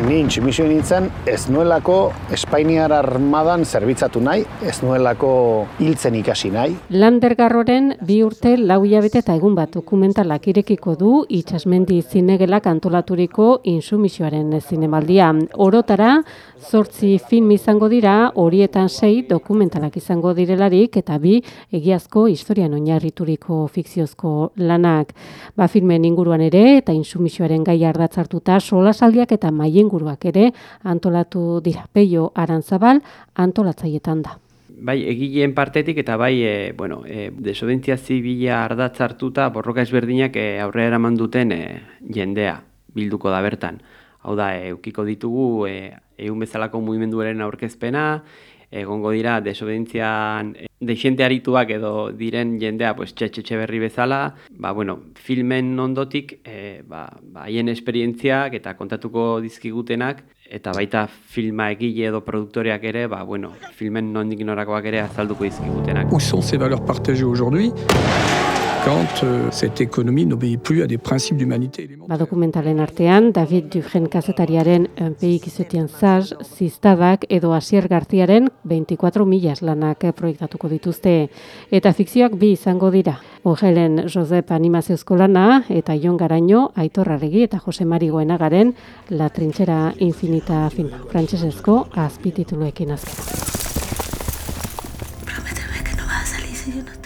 Ni intsumisio nintzen ez nuelako Espainiar armadan zerbitzatu nahi, ez nuelako hiltzen ikasi nahi. Landergarroren bi urte lau hilabete eta egun bat dokumentalak irekiko du itxasmendi zinegelak antolaturiko insumisioaren zinemaldia. Orotara, zortzi film izango dira, horietan sei dokumentalak izango direlarik eta bi egiazko historian oinarrituriko fikziozko lanak. Ba filmen inguruan ere eta insumisioaren gai ardatzartuta solasaldiak eta maien inguruak ere antolatu dira. Peio Arantzabal antolatzaietan da. Bai, egileen partetik eta bai, e, bueno, e, desobentzia zibila ardatzartuta borroka ezberdinak e, aurrera eraman duten e, jendea bilduko da bertan. Hau da, e, eukiko ditugu e, egun bezalako mugimenduaren aurkezpena, egongo dira desobedintzian eh, deixente arituak edo diren jendea pues txetxe berri bezala, ba, bueno, filmen ondotik e, ba, ba, esperientziak eta kontatuko dizkigutenak eta baita filma egile edo produktoreak ere, ba, bueno, filmen nondik norakoak ere azalduko dizkigutenak. Où sont ces valeurs partagées aujourd'hui quand euh, cette économie n'obéit plus à des principes d'humanité. Ba dokumentalen artean, David Dufren kazetariaren eh, enpeik izetien zaz, ziztadak edo asier gartiaren 24 milas lanak eh, proiektatuko dituzte. Eta fikzioak bi izango dira. Ogelen Josep Animazio lana eta Jon Garaino, Aitor Arregi eta Jose Mari Goenagaren La Trintxera Infinita Fina. Frantsesezko azpitituluekin azkena. Prometeu eke no va a salir, señor.